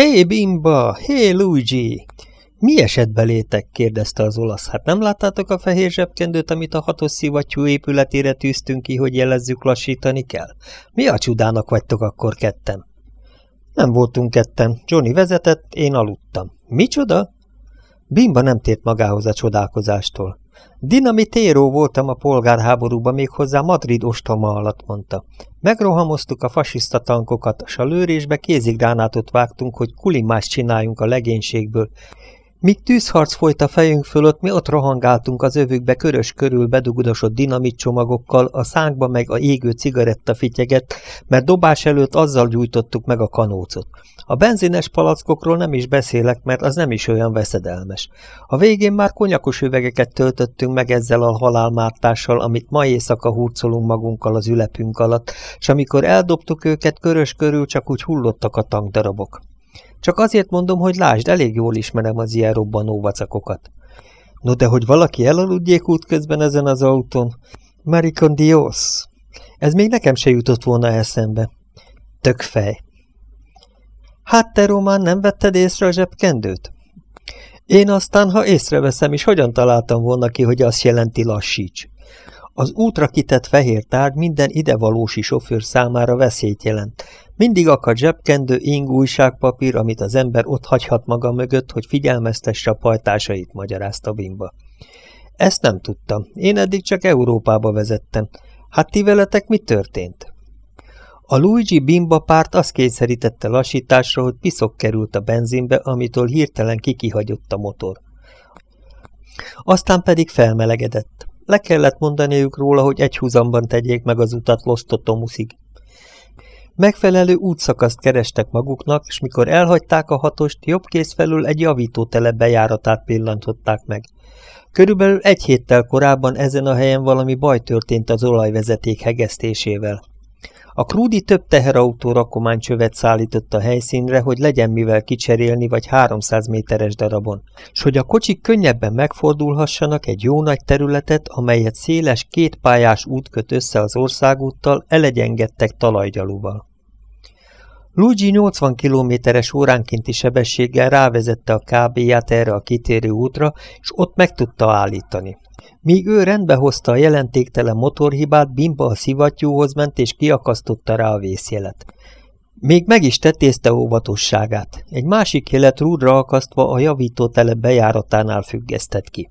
Hé, Bimba! Hé, Luigi! Mi esett belétek? kérdezte az olasz. Hát nem láttátok a fehér zsebkendőt, amit a hatos szivattyú épületére tűztünk ki, hogy jelezzük lassítani kell? Mi a csudának vagytok akkor ketten? Nem voltunk ketten. Johnny vezetett, én aludtam. Micsoda? Bimba nem tért magához a csodálkozástól. Dinamitéró voltam a polgárháborúban, méghozzá Madrid ostoma alatt, mondta. Megrohamoztuk a fasiszta tankokat, s a lőrésbe kézigránátot vágtunk, hogy kulimást csináljunk a legénységből, Míg tűzharc folyt a fejünk fölött, mi ott rohangáltunk az övükbe körös körül bedugudosott csomagokkal, a szánkba meg a égő cigaretta fityeget, mert dobás előtt azzal gyújtottuk meg a kanócot. A benzines palackokról nem is beszélek, mert az nem is olyan veszedelmes. A végén már konyakos üvegeket töltöttünk meg ezzel a halálmártással, amit ma éjszaka hurcolunk magunkkal az ülepünk alatt, és amikor eldobtuk őket körös körül, csak úgy hullottak a tankdarabok. Csak azért mondom, hogy lásd, elég jól ismerem az ilyen robbanó vacakokat. No de hogy valaki elaludjék útközben ezen az autón? Maricon Dios! Ez még nekem se jutott volna eszembe. Tök fej. Hát te, Román, nem vetted észre a zsebkendőt? Én aztán, ha észreveszem is, hogyan találtam volna ki, hogy azt jelenti lassíts? Az útra kitett fehér tárgy minden idevalósi sofőr számára veszélyt jelent. Mindig akad zsebkendő, ing, újságpapír, amit az ember ott hagyhat maga mögött, hogy figyelmeztesse a pajtásait, magyarázta Bimba. Ezt nem tudtam. Én eddig csak Európába vezettem. Hát ti veletek mi történt? A Luigi Bimba párt azt kényszerítette lassításra, hogy piszok került a benzinbe, amitől hirtelen kikihagyott a motor. Aztán pedig felmelegedett. Le kellett mondaniuk róla, hogy egy húzamban tegyék meg az utat Lostotomuszig. Megfelelő útszakaszt kerestek maguknak, és mikor elhagyták a hatost, jobb kész felül egy javítótele bejáratát pillantották meg. Körülbelül egy héttel korábban ezen a helyen valami baj történt az olajvezeték hegesztésével. A Krúdi több teherautó rakománycsövet szállított a helyszínre, hogy legyen mivel kicserélni vagy 300 méteres darabon, s hogy a kocsik könnyebben megfordulhassanak egy jó nagy területet, amelyet széles kétpályás út köt össze az országúttal, elegyengedtek talajgyalúval. Luigi 80 kilométeres óránkénti sebességgel rávezette a KB-ját erre a kitérő útra, és ott meg tudta állítani. Míg ő rendbe hozta a jelentéktelen motorhibát, Bimba a szivattyúhoz ment és kiakasztotta rá a vészjelet. Még meg is tetézte óvatosságát. Egy másik jelet rúdra akasztva a javítótelep bejáratánál függesztett ki.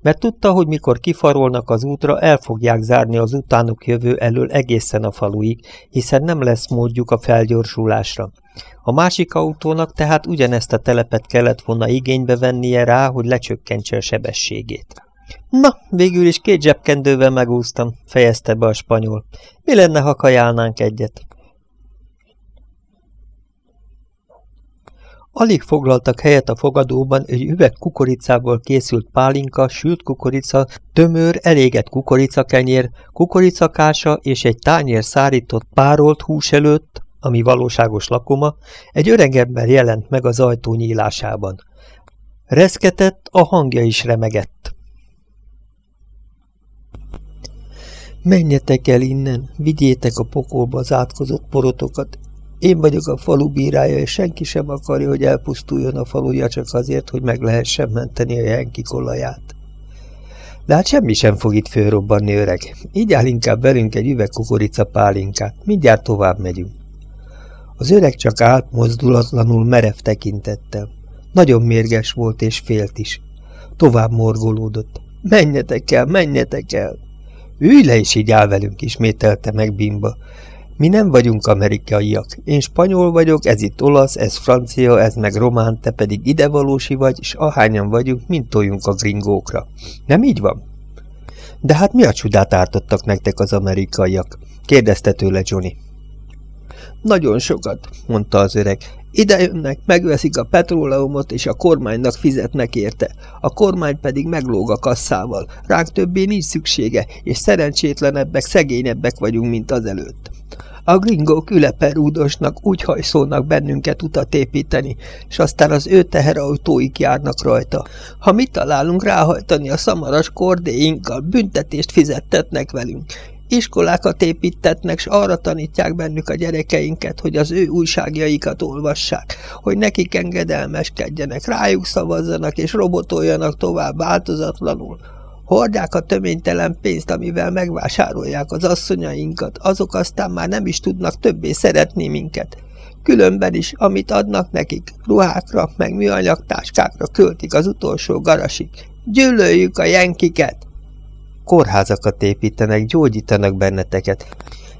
Mert tudta, hogy mikor kifarolnak az útra, el fogják zárni az utánuk jövő elől egészen a faluig, hiszen nem lesz módjuk a felgyorsulásra. A másik autónak tehát ugyanezt a telepet kellett volna igénybe vennie rá, hogy lecsökkentse a sebességét. Na, végül is két zsebkendővel megúztam, fejezte be a spanyol. Mi lenne, ha kajálnánk egyet? Alig foglaltak helyet a fogadóban egy üveg kukoricából készült pálinka, sült kukorica, tömör, elégett kukoricakenyér, kukoricakása és egy tányér szárított párolt hús előtt, ami valóságos lakoma, egy öregember jelent meg az ajtó nyílásában. Reszketett, a hangja is remegett. Menjetek el innen, vigyétek a pokolba az átkozott porotokat. Én vagyok a falu bírája, és senki sem akarja, hogy elpusztuljon a faluja csak azért, hogy meg lehessen menteni a jenki kolaját. De hát semmi sem fog itt fölrobbanni, öreg. Így áll inkább velünk egy üveg kukorica pálinkát. Mindjárt tovább megyünk. Az öreg csak állt mozdulatlanul merev tekintettel. Nagyon mérges volt és félt is. Tovább morgolódott. Menjetek el, menjetek el! Ülj le és így áll velünk, ismételte meg Bimba. Mi nem vagyunk amerikaiak. Én spanyol vagyok, ez itt olasz, ez francia, ez meg román, te pedig idevalósi vagy, és ahányan vagyunk, mint toljunk a gringókra. Nem így van? De hát mi a csodát ártottak nektek az amerikaiak? kérdezte tőle Johnny. Nagyon sokat, mondta az öreg. Ide jönnek, megveszik a petróleumot, és a kormánynak fizetnek érte. A kormány pedig meglóg a kasszával. Ránk többé nincs szüksége, és szerencsétlenebbek, szegényebbek vagyunk, mint azelőtt. A gringók üleperúdosnak úgy hajszolnak bennünket utat építeni, és aztán az ő teherautóik járnak rajta. Ha mit találunk ráhajtani a szamaras kordéinkkal, büntetést fizettetnek velünk. Iskolákat építetnek, s arra tanítják bennük a gyerekeinket, hogy az ő újságjaikat olvassák, hogy nekik engedelmeskedjenek, rájuk szavazzanak és robotoljanak tovább változatlanul. Hordják a töménytelen pénzt, amivel megvásárolják az asszonyainkat, azok aztán már nem is tudnak többé szeretni minket. Különben is, amit adnak nekik, ruhákra, meg műanyag táskákra költik az utolsó garasig. Gyűlöljük a jenkiket! Kórházakat építenek, gyógyítanak benneteket.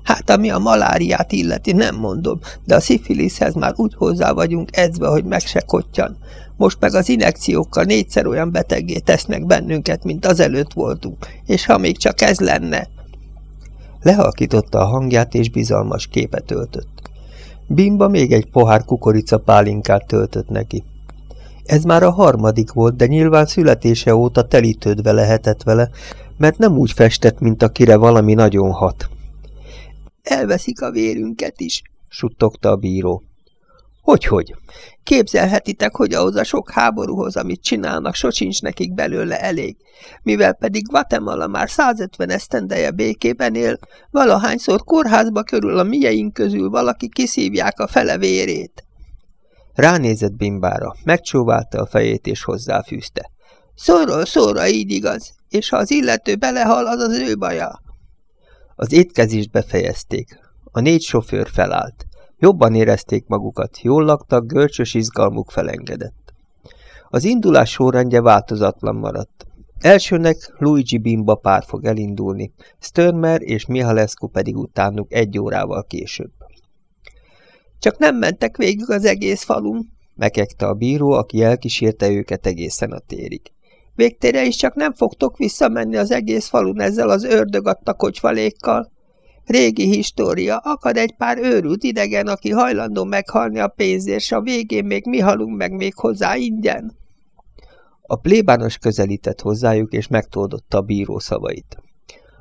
Hát, ami a maláriát illeti, nem mondom, de a szifiliszhez már úgy hozzá vagyunk edzve, hogy meg se kottyan. Most meg az inekciókkal négyszer olyan betegé tesznek bennünket, mint azelőtt voltunk, és ha még csak ez lenne... Lehalkította a hangját, és bizalmas képet öltött. Bimba még egy pohár kukorica pálinkát töltött neki. Ez már a harmadik volt, de nyilván születése óta telítődve lehetett vele, mert nem úgy festett, mint akire valami nagyon hat. Elveszik a vérünket is, suttogta a bíró. Hogyhogy? Képzelhetitek, hogy ahhoz a sok háborúhoz, amit csinálnak, sosincs nekik belőle elég. Mivel pedig Guatemala már 150 esztendeje békében él, valahányszor kórházba körül a mieink közül valaki kiszívják a fele vérét. Ránézett Bimbára, megcsóválta a fejét és hozzáfűzte. Szóról szóra így igaz, és ha az illető belehal, az az ő baja. Az étkezést befejezték. A négy sofőr felállt. Jobban érezték magukat, jól laktak, görcsös izgalmuk felengedett. Az indulás sorrendje változatlan maradt. Elsőnek Luigi Bimba pár fog elindulni, Störmer és Mihalescu pedig utánuk egy órával később. Csak nem mentek végig az egész falun, mekegte a bíró, aki elkísérte őket egészen a térig. Végtére is csak nem fogtok visszamenni az egész falun ezzel az ördög adta kocsvalékkal. Régi história, akad egy pár őrült idegen, aki hajlandó meghalni a pénzért, s a végén még mi halunk meg még hozzá ingyen. A plébános közelített hozzájuk, és megtoldotta a bíró szavait.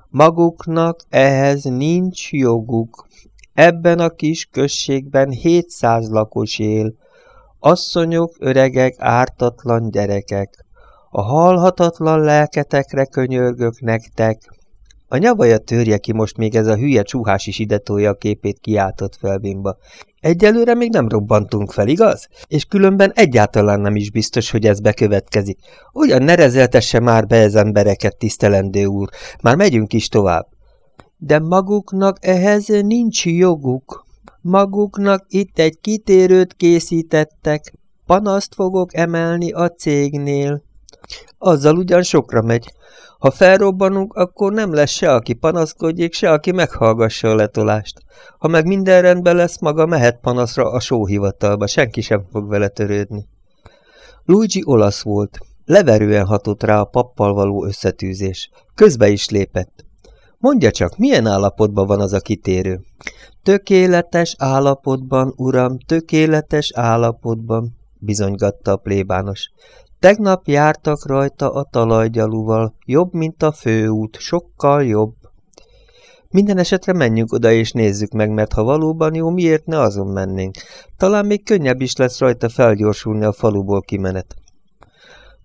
Maguknak ehhez nincs joguk. Ebben a kis községben 700 lakos él. Asszonyok, öregek, ártatlan gyerekek. A halhatatlan lelketekre könyörgök nektek. A nyavaja törje ki most még ez a hülye csúhás is ide tolja a képét kiáltott fel Bimba. Egyelőre még nem robbantunk fel, igaz? És különben egyáltalán nem is biztos, hogy ez bekövetkezik. Olyan nerezeltesse már be ez embereket, tisztelendő úr. Már megyünk is tovább. De maguknak ehhez nincs joguk. Maguknak itt egy kitérőt készítettek. Panaszt fogok emelni a cégnél. Azzal ugyan sokra megy. Ha felrobbanunk, akkor nem lesz se, aki panaszkodjék, se, aki meghallgassa a letolást. Ha meg minden rendben lesz, maga mehet panaszra a sóhivatalba, senki sem fog vele törődni. Luigi olasz volt. Leverően hatott rá a pappal való összetűzés. Közbe is lépett. Mondja csak, milyen állapotban van az a kitérő? Tökéletes állapotban, uram, tökéletes állapotban, bizonygatta a plébános. Tegnap jártak rajta a talajgyalúval, jobb, mint a főút, sokkal jobb. Minden esetre menjünk oda és nézzük meg, mert ha valóban jó, miért ne azon mennénk? Talán még könnyebb is lesz rajta felgyorsulni a faluból kimenet.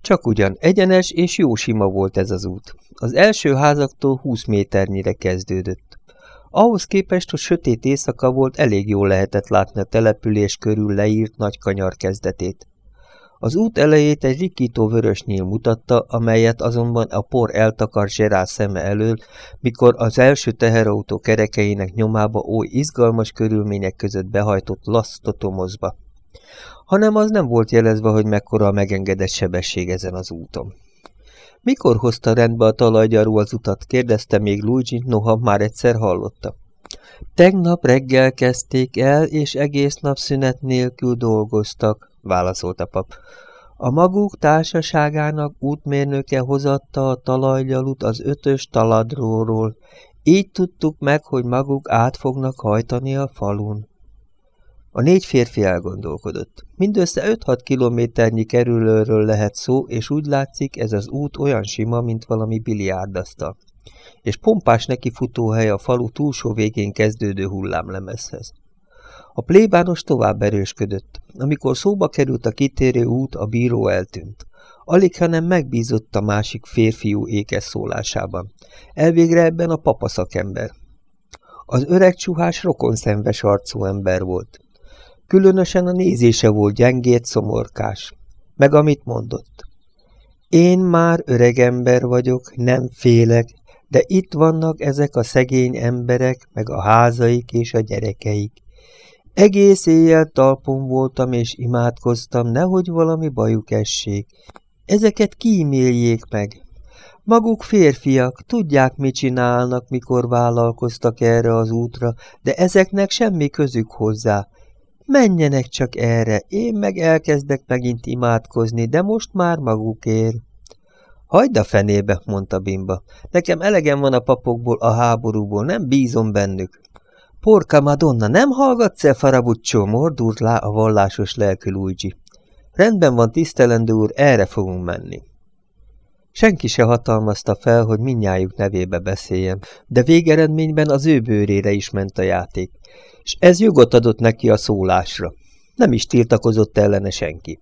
Csak ugyan egyenes és jó sima volt ez az út. Az első házaktól 20 méternyire kezdődött. Ahhoz képest, hogy sötét éjszaka volt, elég jól lehetett látni a település körül leírt nagy kanyar kezdetét. Az út elejét egy rikító vörös nyíl mutatta, amelyet azonban a por eltakar Zserál szeme elől, mikor az első teherautó kerekeinek nyomába oly izgalmas körülmények között behajtott lasztotomozba. Hanem az nem volt jelezve, hogy mekkora a megengedett sebesség ezen az úton. Mikor hozta rendbe a talajgyarú az utat, kérdezte még Luigi, noha már egyszer hallotta. Tegnap reggel kezdték el, és egész nap szünet nélkül dolgoztak válaszolta pap. A maguk társaságának útmérnöke hozatta a talajgyalut az ötös taladróról. Így tudtuk meg, hogy maguk át fognak hajtani a falun. A négy férfi elgondolkodott. Mindössze 5-6 kilométernyi kerülőről lehet szó, és úgy látszik, ez az út olyan sima, mint valami biliárdasztal. És pompás neki futóhely a falu túlsó végén kezdődő hullámlemezhez. A plébános tovább erősködött. Amikor szóba került a kitérő út, a bíró eltűnt. Alig, hanem megbízott a másik férfiú ékes szólásában. Elvégre ebben a papa szakember. Az öreg csuhás rokonszenves arcú ember volt. Különösen a nézése volt gyengét, szomorkás. Meg amit mondott. Én már öreg ember vagyok, nem félek, de itt vannak ezek a szegény emberek, meg a házaik és a gyerekeik. Egész éjjel talpon voltam és imádkoztam, nehogy valami bajuk essék. Ezeket kíméljék meg. Maguk férfiak, tudják, mit csinálnak, mikor vállalkoztak erre az útra, de ezeknek semmi közük hozzá. Menjenek csak erre, én meg elkezdek megint imádkozni, de most már magukért. Hagyd a fenébe, mondta Bimba. Nekem elegem van a papokból, a háborúból, nem bízom bennük. Porca Madonna, nem hallgatsz el, Farabuccio? mordult lá a vallásos lelkű Luigi. Rendben van, tisztelendő úr, erre fogunk menni. Senki se hatalmazta fel, hogy minnyájuk nevébe beszéljen, de végeredményben az ő bőrére is ment a játék, és ez jogot adott neki a szólásra. Nem is tiltakozott ellene senki.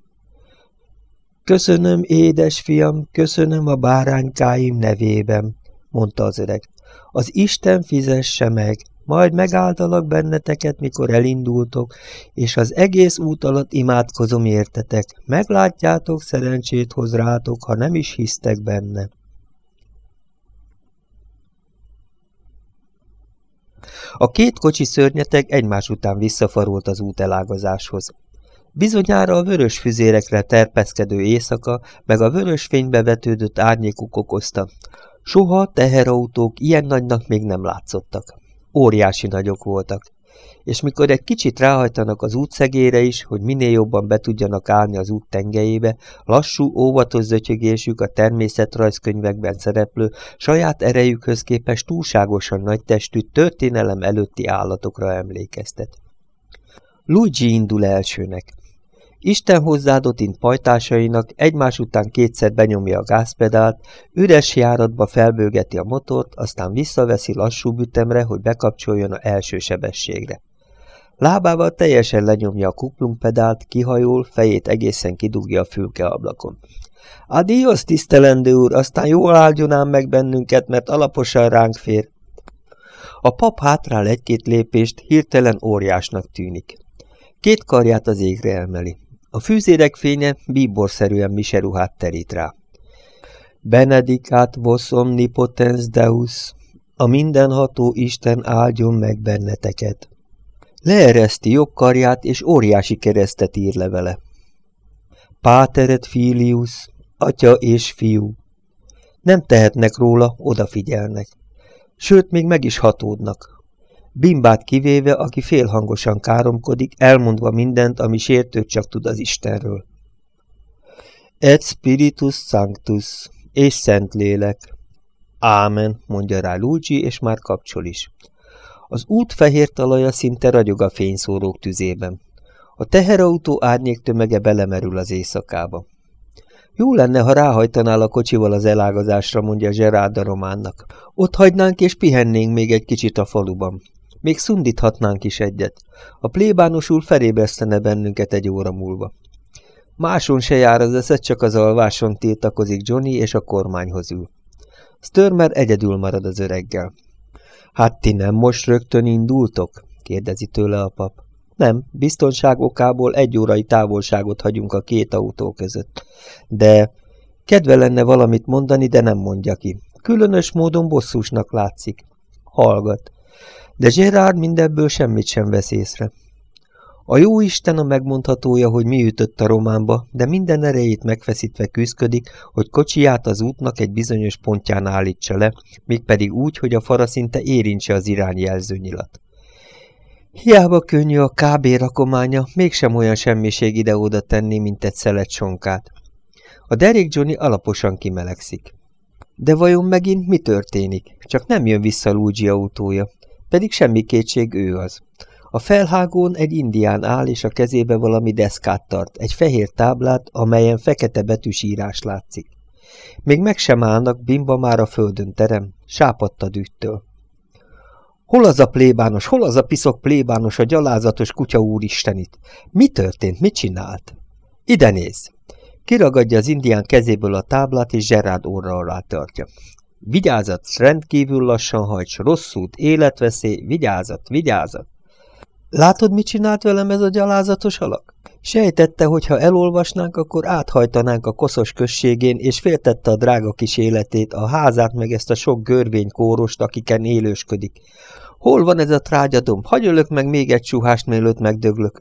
Köszönöm, édes fiam, köszönöm a báránykáim nevében, mondta az öreg. Az Isten fizesse meg, majd megáldalak benneteket, mikor elindultok, és az egész út alatt imádkozom értetek. Meglátjátok, szerencsét hoz rátok, ha nem is hisztek benne. A két kocsi szörnyeteg egymás után visszafarolt az út elágazáshoz. Bizonyára a vörös füzérekre terpeszkedő éjszaka, meg a vörös fénybe vetődött árnyékuk okozta. Soha teherautók ilyen nagynak még nem látszottak. Óriási nagyok voltak, és mikor egy kicsit ráhajtanak az útszegére is, hogy minél jobban be tudjanak állni az út tengelyébe, lassú, óvatos zötyögésük a természetrajzkönyvekben szereplő, saját erejükhöz képest túlságosan nagy testű, történelem előtti állatokra emlékeztet. Luigi indul elsőnek. Isten hozzáadott int pajtásainak egymás után kétszer benyomja a gázpedált, üres járatba felbőgeti a motort, aztán visszaveszi lassú ütemre, hogy bekapcsoljon a első sebességre. Lábával teljesen lenyomja a kuplungpedált, kihajol, fejét egészen kidugja a fülkeablakon. Adios, tisztelendő úr, aztán jól áldjon ám meg bennünket, mert alaposan ránk fér. A pap hátrál egy-két lépést, hirtelen óriásnak tűnik. Két karját az égre emeli. A fűzérek fénye bíborszerűen miseruhát terít rá. Benedicat vos omnipotens Deus, a mindenható Isten áldjon meg benneteket. Leereszti jobb és óriási keresztet ír le vele. Filius, atya és fiú. Nem tehetnek róla, odafigyelnek. Sőt, még meg is hatódnak, Bimbát kivéve, aki félhangosan káromkodik, elmondva mindent, ami sértő csak tud az Istenről. Et spiritus sanctus, és szent lélek. Ámen, mondja rá Luigi, és már kapcsol is. Az út fehér talaja szinte ragyog a fényszórók tüzében. A teherautó árnyék tömege belemerül az éjszakába. Jó lenne, ha ráhajtanál a kocsival az elágazásra, mondja Gerard a románnak. Ott hagynánk és pihennénk még egy kicsit a faluban. Még szundíthatnánk is egyet. A plébános úr felébresztene bennünket egy óra múlva. Máson se jár az eszed, csak az alváson tiltakozik Johnny, és a kormányhoz ül. Störmer egyedül marad az öreggel. Hát ti nem most rögtön indultok? kérdezi tőle a pap. Nem, biztonság okából egy órai távolságot hagyunk a két autó között. De kedve lenne valamit mondani, de nem mondja ki. Különös módon bosszúsnak látszik. Hallgat. De Gerard mindebből semmit sem vesz észre. A jó Isten a megmondhatója, hogy mi ütött a románba, de minden erejét megfeszítve küzdködik, hogy kocsiját az útnak egy bizonyos pontján állítsa le, mégpedig úgy, hogy a fara szinte érintse az irányjelzőnyilat. Hiába könnyű a KB rakománya, mégsem olyan semmiség ide-oda tenni, mint egy szelet sonkát. A derék Johnny alaposan kimelegszik. De vajon megint mi történik? Csak nem jön vissza Luigi autója. Pedig semmi kétség ő az. A felhágón egy indián áll, és a kezébe valami deszkát tart, egy fehér táblát, amelyen fekete betűs írás látszik. Még meg sem állnak, bimba már a földön terem, sápadt a dühtől. Hol az a plébános, hol az a piszok plébános, a gyalázatos kutya úristenit? Mi történt, mit csinált? Ide néz! Kiragadja az indián kezéből a táblát, és Gerard óra alá tartja. Vigyázat, rendkívül lassan hajts, rossz út, életveszély, vigyázat, vigyázat! Látod, mit csinált velem ez a gyalázatos alak? Sejtette, hogy ha elolvasnánk, akkor áthajtanánk a koszos községén, és féltette a drága kis életét, a házát, meg ezt a sok görvény kórost, akiken élősködik. Hol van ez a trágyadom? Hagyölök meg még egy suhást, mielőtt megdöglök.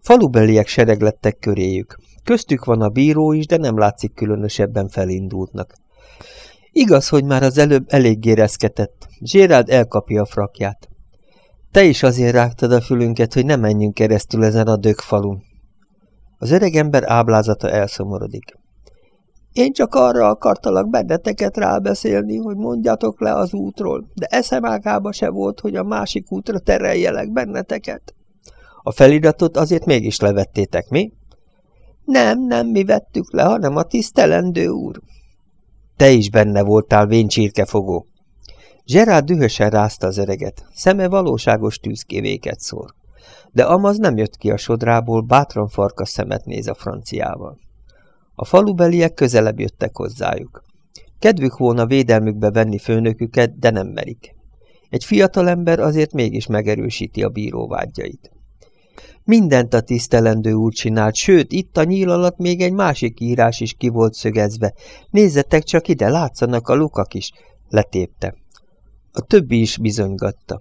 Falubeliek sereglettek köréjük. Köztük van a bíró is, de nem látszik különösebben felindultnak. Igaz, hogy már az előbb eléggé reszketett. Gérald elkapja a frakját. Te is azért rágtad a fülünket, hogy ne menjünk keresztül ezen a dögfalun. Az öregember áblázata elszomorodik. Én csak arra akartalak benneteket rábeszélni, hogy mondjatok le az útról, de eszem ágába se volt, hogy a másik útra tereljelek benneteket. A feliratot azért mégis levettétek, mi? Nem, nem mi vettük le, hanem a tisztelendő úr. Te is benne voltál, véncsírkefogó. Gerard dühösen rázta az öreget, szeme valóságos tűzkévéket szór. De Amaz nem jött ki a sodrából, bátran farka szemet néz a franciával. A falubeliek közelebb jöttek hozzájuk. Kedvük volna védelmükbe venni főnöküket, de nem merik. Egy fiatalember azért mégis megerősíti a bíró vágyait. Mindent a tisztelendő úr csinált, sőt, itt a nyíl alatt még egy másik írás is ki volt szögezve. Nézzetek csak ide, látszanak a lukak is, letépte. A többi is bizonygatta.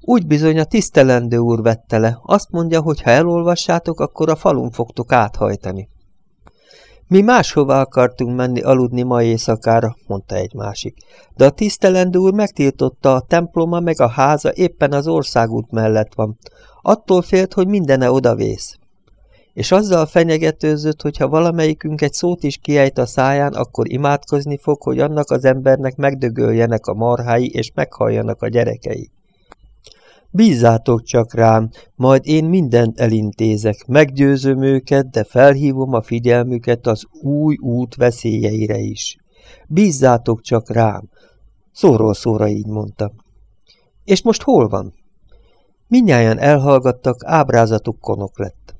Úgy bizony a tisztelendő úr vette le, azt mondja, hogy ha elolvassátok, akkor a falun fogtok áthajtani. Mi máshova akartunk menni aludni ma éjszakára, mondta egy másik, de a tisztelendő úr megtiltotta a temploma meg a háza éppen az országút mellett van. Attól félt, hogy mindene odavész. És azzal fenyegetőzött, hogy ha valamelyikünk egy szót is kiejt a száján, akkor imádkozni fog, hogy annak az embernek megdögöljenek a marhái, és meghalljanak a gyerekei. Bízzátok csak rám, majd én mindent elintézek, meggyőzöm őket, de felhívom a figyelmüket az új út veszélyeire is. Bízzátok csak rám. Szóról szóra így mondta. És most hol van? Minnyáján elhallgattak, ábrázatuk konok lett.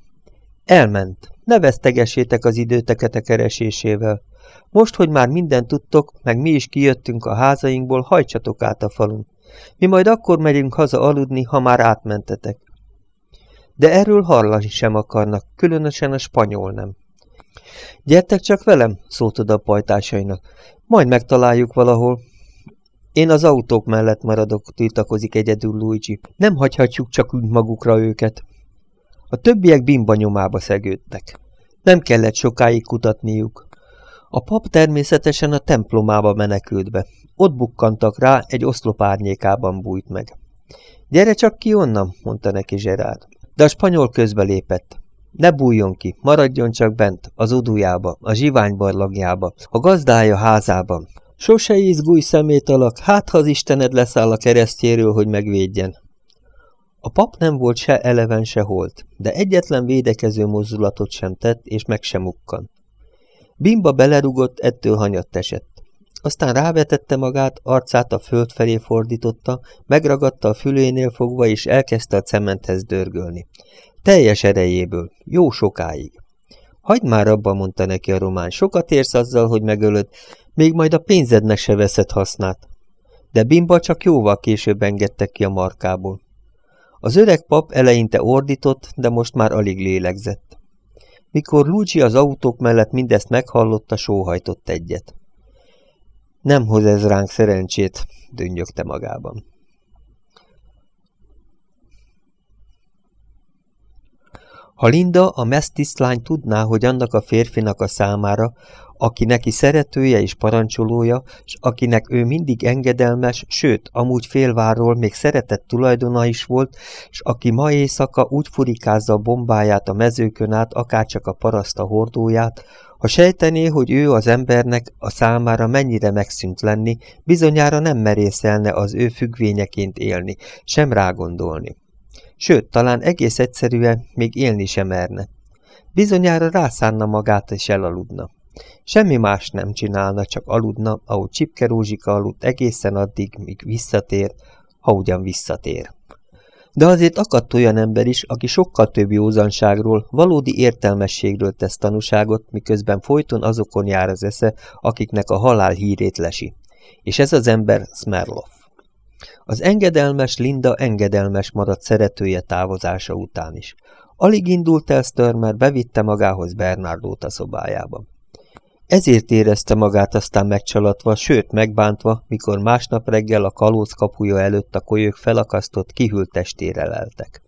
Elment. Ne vesztegessétek az időteket a keresésével. Most, hogy már mindent tudtok, meg mi is kijöttünk a házainkból, hajtsatok át a falun. Mi majd akkor megyünk haza aludni, ha már átmentetek. De erről hallani sem akarnak, különösen a spanyol nem. Gyertek csak velem, szólt oda a pajtásainak. Majd megtaláljuk valahol. Én az autók mellett maradok, tiltakozik egyedül Luigi. Nem hagyhatjuk csak úgy magukra őket. A többiek bimba nyomába szegődtek. Nem kellett sokáig kutatniuk. A pap természetesen a templomába menekült be. Ott bukkantak rá, egy oszlop árnyékában bújt meg. Gyere csak ki onnan, mondta neki Zserád. De a spanyol közbelépett. Ne bújjon ki, maradjon csak bent, az udujába, a zsiványbarlagjába, a gazdája házában. Sose izgulj szemét alak, hát ha az Istened leszáll a keresztjéről, hogy megvédjen. A pap nem volt se eleven, se holt, de egyetlen védekező mozdulatot sem tett, és meg sem ukkan. Bimba belerugott, ettől hanyatt esett. Aztán rávetette magát, arcát a föld felé fordította, megragadta a fülénél fogva, és elkezdte a cementhez dörgölni. Teljes erejéből, jó sokáig. Hagyd már abba, mondta neki a román, sokat érsz azzal, hogy megölöd, még majd a pénzednek se veszed hasznát. De Bimba csak jóval később engedtek ki a markából. Az öreg pap eleinte ordított, de most már alig lélegzett. Mikor Luigi az autók mellett mindezt meghallotta, sóhajtott egyet. Nem hoz ez ránk szerencsét, dönnyögte magában. Ha Linda, a mesztisztlány tudná, hogy annak a férfinak a számára, aki neki szeretője és parancsolója, s akinek ő mindig engedelmes, sőt, amúgy félvárról még szeretett tulajdona is volt, s aki ma éjszaka úgy furikázza a bombáját a mezőkön át, akárcsak a paraszta hordóját, ha sejtené, hogy ő az embernek a számára mennyire megszűnt lenni, bizonyára nem merészelne az ő függvényeként élni, sem rágondolni. Sőt, talán egész egyszerűen még élni sem merne. Bizonyára rászánna magát és elaludna. Semmi más nem csinálna, csak aludna, ahogy Csipke Rózsika aludt egészen addig, míg visszatér, ha ugyan visszatér. De azért akadt olyan ember is, aki sokkal több józanságról, valódi értelmességről tesz tanúságot, miközben folyton azokon jár az esze, akiknek a halál hírét lesi. És ez az ember Smerloff. Az engedelmes Linda engedelmes maradt szeretője távozása után is. Alig indult el Störmer, bevitte magához Bernardót a szobájába. Ezért érezte magát aztán megcsalatva, sőt megbántva, mikor másnap reggel a kalóc kapuja előtt a kolyök felakasztott, kihűlt testére leltek.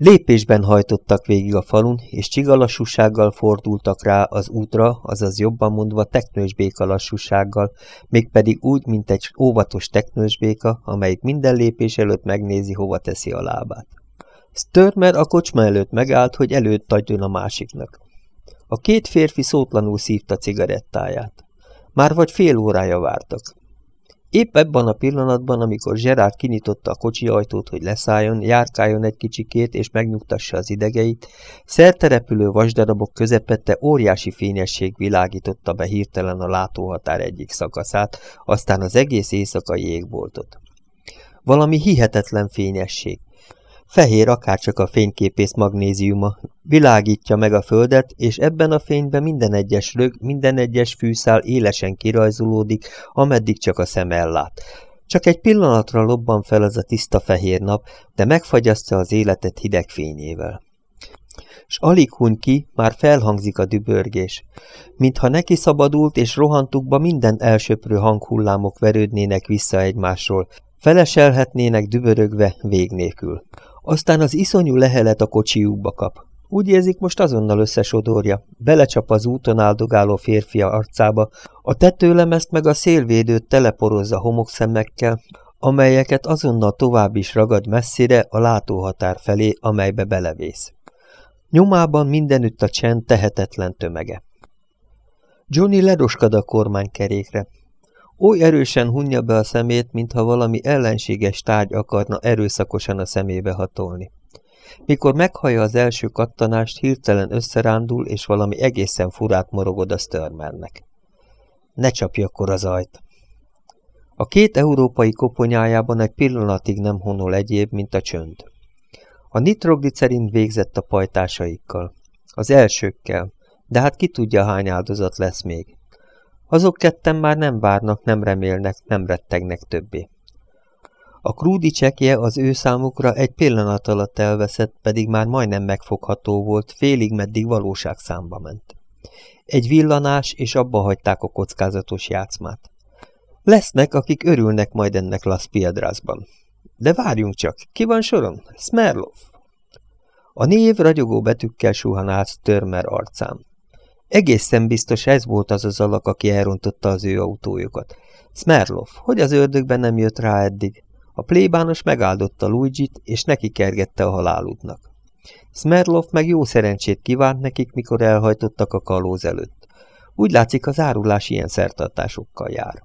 Lépésben hajtottak végig a falun, és csigalassúsággal fordultak rá az útra, azaz jobban mondva teknősbéka lassúsággal, mégpedig úgy, mint egy óvatos teknősbéka, amelyik minden lépés előtt megnézi, hova teszi a lábát. Störmer a kocsma előtt megállt, hogy előtt adjon a másiknak. A két férfi szótlanul szívta cigarettáját. Már vagy fél órája vártak. Épp ebben a pillanatban, amikor Gerard kinyitotta a kocsi ajtót, hogy leszálljon, járkáljon egy kicsikét és megnyugtassa az idegeit, szerterepülő vasdarabok közepette óriási fényesség világította be hirtelen a látóhatár egyik szakaszát, aztán az egész éjszakai égboltot. Valami hihetetlen fényesség, Fehér akárcsak a fényképész magnéziuma, világítja meg a földet, és ebben a fényben minden egyes rög, minden egyes fűszál élesen kirajzolódik, ameddig csak a szem ellát. Csak egy pillanatra lobban fel az a tiszta fehér nap, de megfagyasztja az életet hideg fényével. S alig huny ki, már felhangzik a dübörgés. Mintha neki szabadult, és rohantukba minden elsöprő hanghullámok verődnének vissza egymásról, feleselhetnének dübörögve vég nélkül. Aztán az iszonyú lehelet a kocsiukba kap. Úgy érzik, most azonnal összesodorja, belecsap az úton áldogáló férfia arcába, a tetőlemezt meg a szélvédőt teleporozza homokszemekkel, amelyeket azonnal tovább is ragad messzire a látóhatár felé, amelybe belevész. Nyomában mindenütt a csend tehetetlen tömege. Johnny leroskad a kormánykerékre, Oly erősen hunja be a szemét, mintha valami ellenséges tárgy akarna erőszakosan a szemébe hatolni. Mikor meghallja az első kattanást, hirtelen összerándul, és valami egészen furát morogod a Störmernek. Ne csapja akkor az ajt! A két európai koponyájában egy pillanatig nem honol egyéb, mint a csönd. A nitroglicerin végzett a pajtásaikkal. Az elsőkkel, de hát ki tudja, hány áldozat lesz még. Azok ketten már nem várnak, nem remélnek, nem rettegnek többé. A krúdi csekje az ő számukra egy pillanat alatt elveszett, pedig már majdnem megfogható volt, félig meddig valóság számba ment. Egy villanás, és abba hagyták a kockázatos játszmát. Lesznek, akik örülnek majd ennek Las Piedrasban. De várjunk csak, ki van soron? Smerlov. A név ragyogó betűkkel suhan át Törmer arcán. Egészen biztos ez volt az az alak, aki elrontotta az ő autójukat. Smerlov, hogy az ördögben nem jött rá eddig? A plébános megáldotta Luigi-t, és neki kergette a halálútnak. Smerlov meg jó szerencsét kívánt nekik, mikor elhajtottak a kalóz előtt. Úgy látszik, az árulás ilyen szertartásokkal jár.